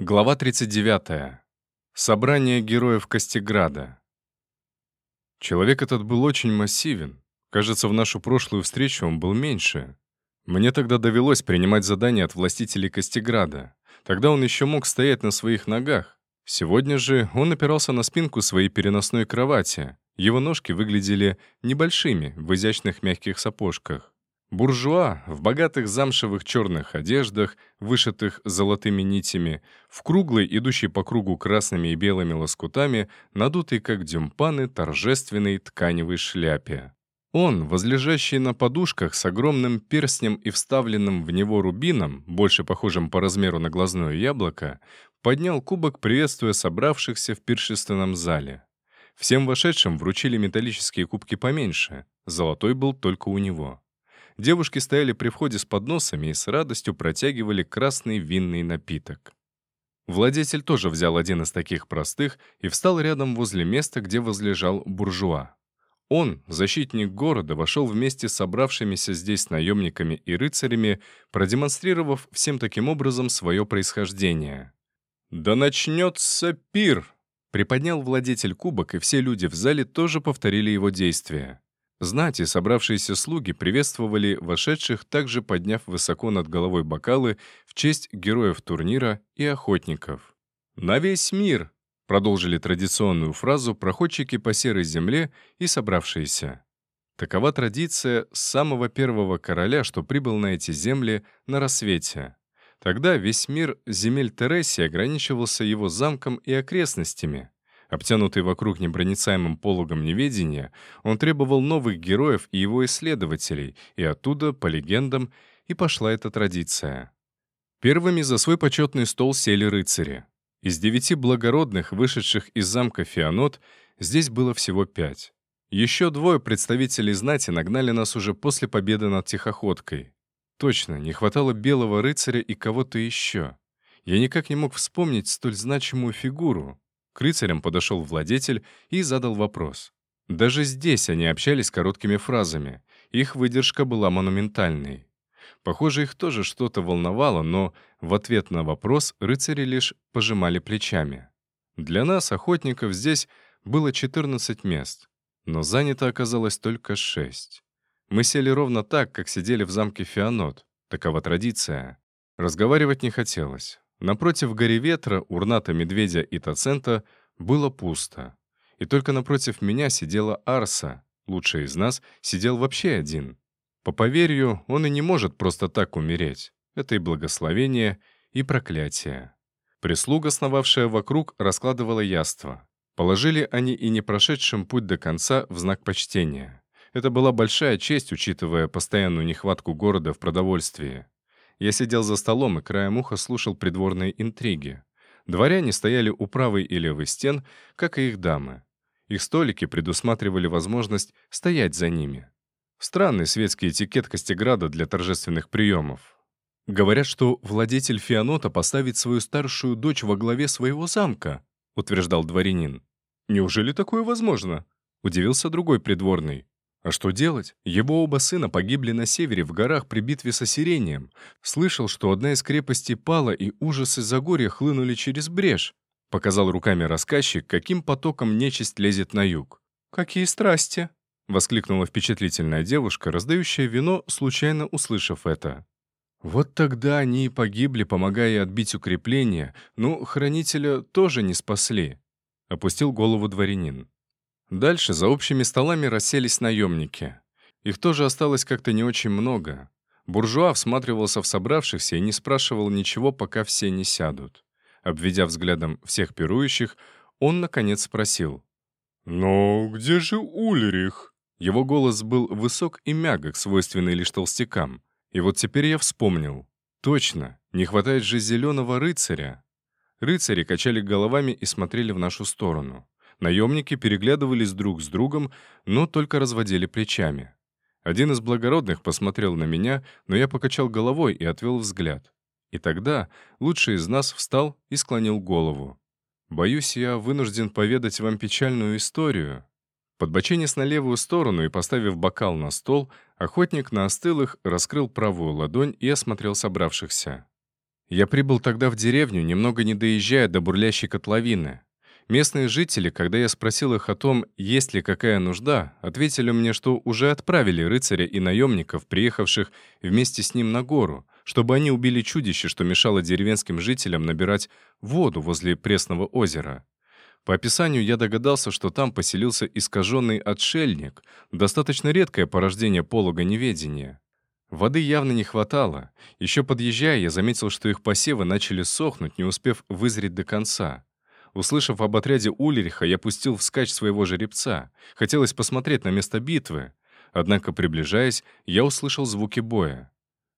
Глава 39. Собрание героев Костеграда. Человек этот был очень массивен. Кажется, в нашу прошлую встречу он был меньше. Мне тогда довелось принимать задания от властителей Костеграда. Тогда он еще мог стоять на своих ногах. Сегодня же он опирался на спинку своей переносной кровати. Его ножки выглядели небольшими, в изящных мягких сапожках. Буржуа в богатых замшевых черных одеждах, вышитых золотыми нитями, в круглой, идущей по кругу красными и белыми лоскутами, надутой, как дюмпаны, торжественной тканевой шляпе. Он, возлежащий на подушках с огромным перстнем и вставленным в него рубином, больше похожим по размеру на глазное яблоко, поднял кубок, приветствуя собравшихся в пиршественном зале. Всем вошедшим вручили металлические кубки поменьше, золотой был только у него. Девушки стояли при входе с подносами и с радостью протягивали красный винный напиток. Владетель тоже взял один из таких простых и встал рядом возле места, где возлежал буржуа. Он, защитник города, вошел вместе с собравшимися здесь наемниками и рыцарями, продемонстрировав всем таким образом свое происхождение. «Да начнется пир!» Приподнял владетель кубок, и все люди в зале тоже повторили его действия. Знати, собравшиеся слуги приветствовали вошедших, также подняв высоко над головой бокалы в честь героев турнира и охотников. «На весь мир!» — продолжили традиционную фразу проходчики по серой земле и собравшиеся. Такова традиция самого первого короля, что прибыл на эти земли на рассвете. Тогда весь мир земель Тереси ограничивался его замком и окрестностями. Обтянутый вокруг непроницаемым пологом неведения, он требовал новых героев и его исследователей, и оттуда, по легендам, и пошла эта традиция. Первыми за свой почетный стол сели рыцари. Из девяти благородных, вышедших из замка Фианот, здесь было всего пять. Еще двое представителей знати нагнали нас уже после победы над Тихоходкой. Точно, не хватало белого рыцаря и кого-то еще. Я никак не мог вспомнить столь значимую фигуру. К рыцарям подошел владетель и задал вопрос. Даже здесь они общались короткими фразами. Их выдержка была монументальной. Похоже, их тоже что-то волновало, но в ответ на вопрос рыцари лишь пожимали плечами. Для нас, охотников, здесь было 14 мест, но занято оказалось только 6. Мы сели ровно так, как сидели в замке Фианот. Такова традиция. Разговаривать не хотелось. Напротив горе ветра, урната медведя и тацента было пусто. И только напротив меня сидела Арса, лучший из нас, сидел вообще один. По поверью, он и не может просто так умереть. Это и благословение, и проклятие. Прислуга, сновавшая вокруг, раскладывала яство. Положили они и не прошедшим путь до конца в знак почтения. Это была большая честь, учитывая постоянную нехватку города в продовольствии. Я сидел за столом и краем уха слушал придворные интриги. Дворяне стояли у правой и левой стен, как и их дамы. Их столики предусматривали возможность стоять за ними. Странный светский этикет Костеграда для торжественных приемов. Говорят, что владетель Фианота поставит свою старшую дочь во главе своего замка, утверждал дворянин. Неужели такое возможно? Удивился другой придворный. А что делать? Его оба сына погибли на севере в горах при битве с осирением. Слышал, что одна из крепостей пала, и ужасы Загорья хлынули через брешь. Показал руками рассказчик, каким потоком нечисть лезет на юг. «Какие страсти!» — воскликнула впечатлительная девушка, раздающая вино, случайно услышав это. Вот тогда они и погибли, помогая отбить укрепление, но хранителя тоже не спасли. Опустил голову дворянин. Дальше за общими столами расселись наемники. Их тоже осталось как-то не очень много. Буржуа всматривался в собравшихся и не спрашивал ничего, пока все не сядут. Обведя взглядом всех пирующих, он, наконец, спросил. «Но где же Ульрих?» Его голос был высок и мягок, свойственный лишь толстякам. И вот теперь я вспомнил. Точно, не хватает же зеленого рыцаря. Рыцари качали головами и смотрели в нашу сторону. Наемники переглядывались друг с другом, но только разводили плечами. Один из благородных посмотрел на меня, но я покачал головой и отвел взгляд. И тогда лучший из нас встал и склонил голову. «Боюсь, я вынужден поведать вам печальную историю». Подбоченясь на левую сторону и поставив бокал на стол, охотник на остылых раскрыл правую ладонь и осмотрел собравшихся. Я прибыл тогда в деревню, немного не доезжая до бурлящей котловины. Местные жители, когда я спросил их о том, есть ли какая нужда, ответили мне, что уже отправили рыцаря и наемников, приехавших вместе с ним на гору, чтобы они убили чудище, что мешало деревенским жителям набирать воду возле пресного озера. По описанию я догадался, что там поселился искаженный отшельник, достаточно редкое порождение полога неведения. Воды явно не хватало. Еще подъезжая, я заметил, что их посевы начали сохнуть, не успев вызреть до конца. Услышав об отряде Ульриха, я пустил вскачь своего жеребца. Хотелось посмотреть на место битвы. Однако, приближаясь, я услышал звуки боя.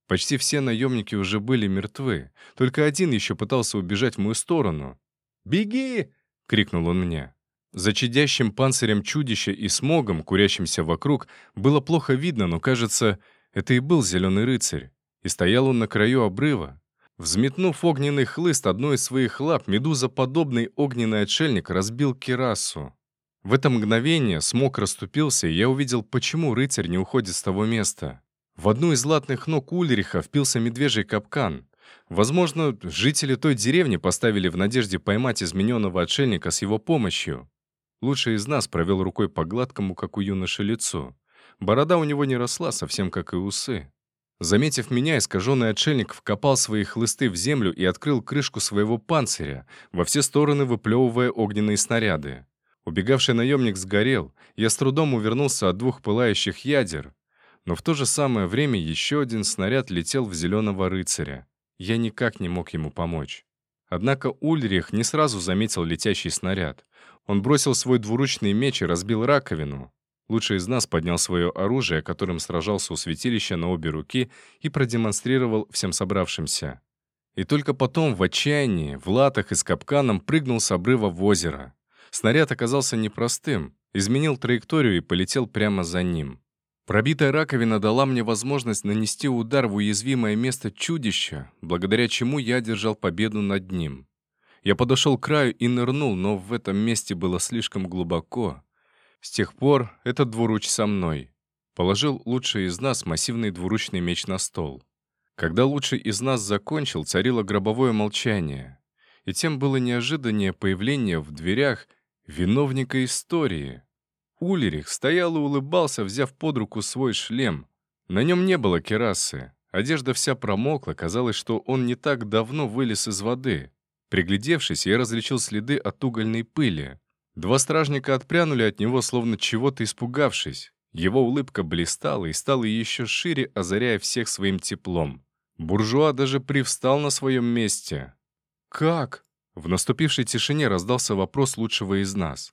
Почти все наемники уже были мертвы. Только один еще пытался убежать в мою сторону. «Беги!» — крикнул он мне. За чадящим панцирем чудища и смогом, курящимся вокруг, было плохо видно, но, кажется, это и был зеленый рыцарь. И стоял он на краю обрыва. Взметнув огненный хлыст одной из своих лап, медузоподобный огненный отшельник разбил кирасу. В это мгновение смог расступился, и я увидел, почему рыцарь не уходит с того места. В одну из латных ног Ульриха впился медвежий капкан. Возможно, жители той деревни поставили в надежде поймать измененного отшельника с его помощью. Лучший из нас провел рукой по гладкому, как у юноши, лицу. Борода у него не росла, совсем как и усы. Заметив меня, искаженный отшельник вкопал свои хлысты в землю и открыл крышку своего панциря, во все стороны выплевывая огненные снаряды. Убегавший наемник сгорел, я с трудом увернулся от двух пылающих ядер, но в то же самое время еще один снаряд летел в зеленого рыцаря. Я никак не мог ему помочь. Однако Ульрих не сразу заметил летящий снаряд. Он бросил свой двуручный меч и разбил раковину. Лучший из нас поднял свое оружие, которым сражался у святилища на обе руки, и продемонстрировал всем собравшимся. И только потом, в отчаянии, в латах и с капканом прыгнул с обрыва в озеро. Снаряд оказался непростым, изменил траекторию и полетел прямо за ним. Пробитая раковина дала мне возможность нанести удар в уязвимое место чудища, благодаря чему я одержал победу над ним. Я подошел к краю и нырнул, но в этом месте было слишком глубоко. С тех пор этот двуруч со мной. Положил лучший из нас массивный двуручный меч на стол. Когда лучший из нас закончил, царило гробовое молчание. И тем было неожиданнее появление в дверях виновника истории — Ульрих стоял и улыбался, взяв под руку свой шлем. На нем не было керасы. Одежда вся промокла, казалось, что он не так давно вылез из воды. Приглядевшись, я различил следы от угольной пыли. Два стражника отпрянули от него, словно чего-то испугавшись. Его улыбка блистала и стала еще шире, озаряя всех своим теплом. Буржуа даже привстал на своем месте. «Как?» В наступившей тишине раздался вопрос лучшего из нас.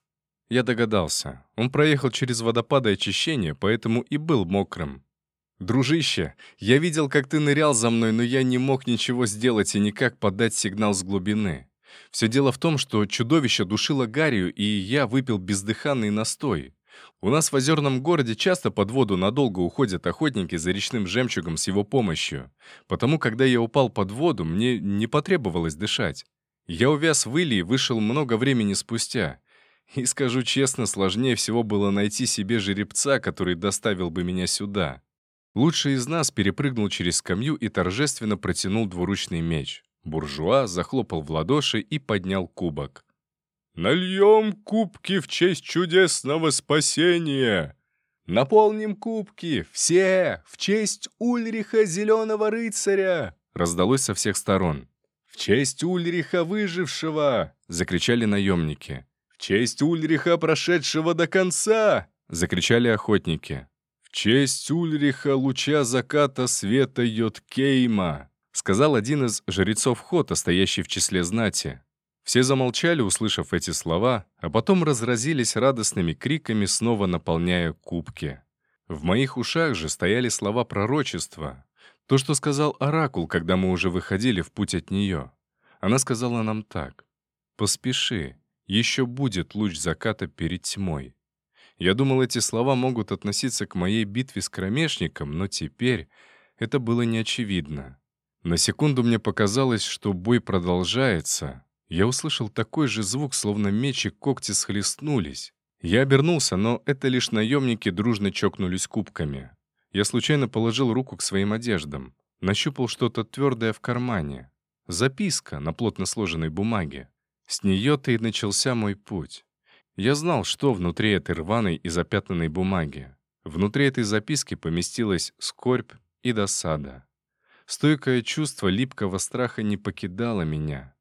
Я догадался. Он проехал через водопады очищения, поэтому и был мокрым. «Дружище, я видел, как ты нырял за мной, но я не мог ничего сделать и никак подать сигнал с глубины. Все дело в том, что чудовище душило гарью, и я выпил бездыханный настой. У нас в озерном городе часто под воду надолго уходят охотники за речным жемчугом с его помощью. Потому, когда я упал под воду, мне не потребовалось дышать. Я увяз в иле и вышел много времени спустя. И скажу честно, сложнее всего было найти себе жеребца, который доставил бы меня сюда. Лучший из нас перепрыгнул через скамью и торжественно протянул двуручный меч. Буржуа захлопал в ладоши и поднял кубок. «Нальем кубки в честь чудесного спасения!» «Наполним кубки! Все! В честь Ульриха Зеленого Рыцаря!» раздалось со всех сторон. «В честь Ульриха Выжившего!» — закричали наемники. «В честь Ульриха, прошедшего до конца!» — закричали охотники. «В честь Ульриха, луча заката света Йоткейма!» — сказал один из жрецов Хота, стоящий в числе знати. Все замолчали, услышав эти слова, а потом разразились радостными криками, снова наполняя кубки. В моих ушах же стояли слова пророчества. То, что сказал Оракул, когда мы уже выходили в путь от нее. Она сказала нам так. «Поспеши, еще будет луч заката перед тьмой. Я думал, эти слова могут относиться к моей битве с кромешником, но теперь это было неочевидно. На секунду мне показалось, что бой продолжается. Я услышал такой же звук, словно меч и когти схлестнулись. Я обернулся, но это лишь наемники дружно чокнулись кубками. Я случайно положил руку к своим одеждам. Нащупал что-то твердое в кармане. Записка на плотно сложенной бумаге. С нее-то и начался мой путь. Я знал, что внутри этой рваной и запятнанной бумаги. Внутри этой записки поместилась скорбь и досада. Стойкое чувство липкого страха не покидало меня.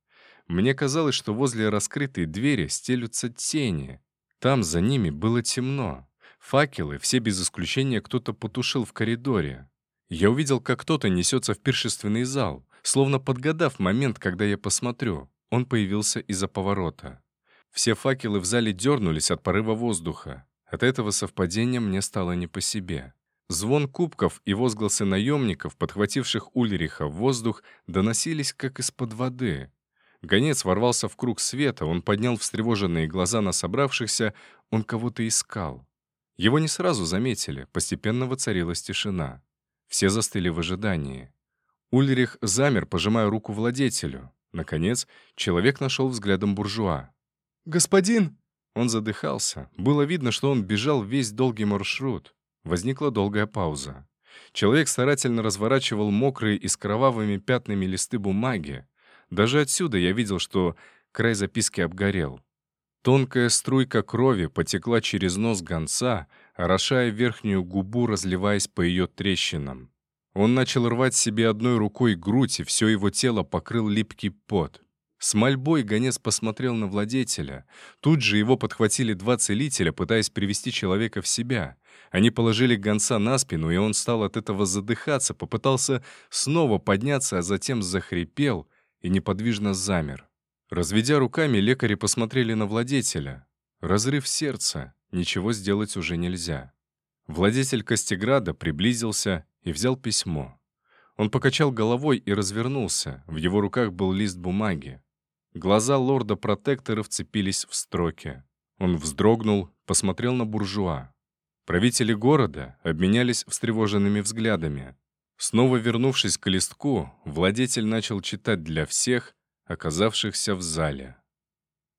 Мне казалось, что возле раскрытой двери стелются тени. Там за ними было темно. Факелы, все без исключения, кто-то потушил в коридоре. Я увидел, как кто-то несется в пиршественный зал, словно подгадав момент, когда я посмотрю. Он появился из-за поворота. Все факелы в зале дернулись от порыва воздуха. От этого совпадения мне стало не по себе. Звон кубков и возгласы наемников, подхвативших Ульриха в воздух, доносились как из-под воды. Гонец ворвался в круг света, он поднял встревоженные глаза на собравшихся, он кого-то искал. Его не сразу заметили, постепенно воцарилась тишина. Все застыли в ожидании. Ульрих замер, пожимая руку владетелю. Наконец, человек нашел взглядом буржуа. «Господин!» Он задыхался. Было видно, что он бежал весь долгий маршрут. Возникла долгая пауза. Человек старательно разворачивал мокрые и с кровавыми пятнами листы бумаги. Даже отсюда я видел, что край записки обгорел. Тонкая струйка крови потекла через нос гонца, орошая верхнюю губу, разливаясь по ее трещинам. Он начал рвать себе одной рукой грудь, и все его тело покрыл липкий пот. С мольбой гонец посмотрел на владетеля. Тут же его подхватили два целителя, пытаясь привести человека в себя. Они положили гонца на спину, и он стал от этого задыхаться, попытался снова подняться, а затем захрипел и неподвижно замер. Разведя руками, лекари посмотрели на владетеля. Разрыв сердца, ничего сделать уже нельзя. Владетель Костеграда приблизился и взял письмо. Он покачал головой и развернулся. В его руках был лист бумаги. Глаза лорда-протектора вцепились в строки. Он вздрогнул, посмотрел на буржуа. Правители города обменялись встревоженными взглядами. Снова вернувшись к листку, владетель начал читать для всех, оказавшихся в зале.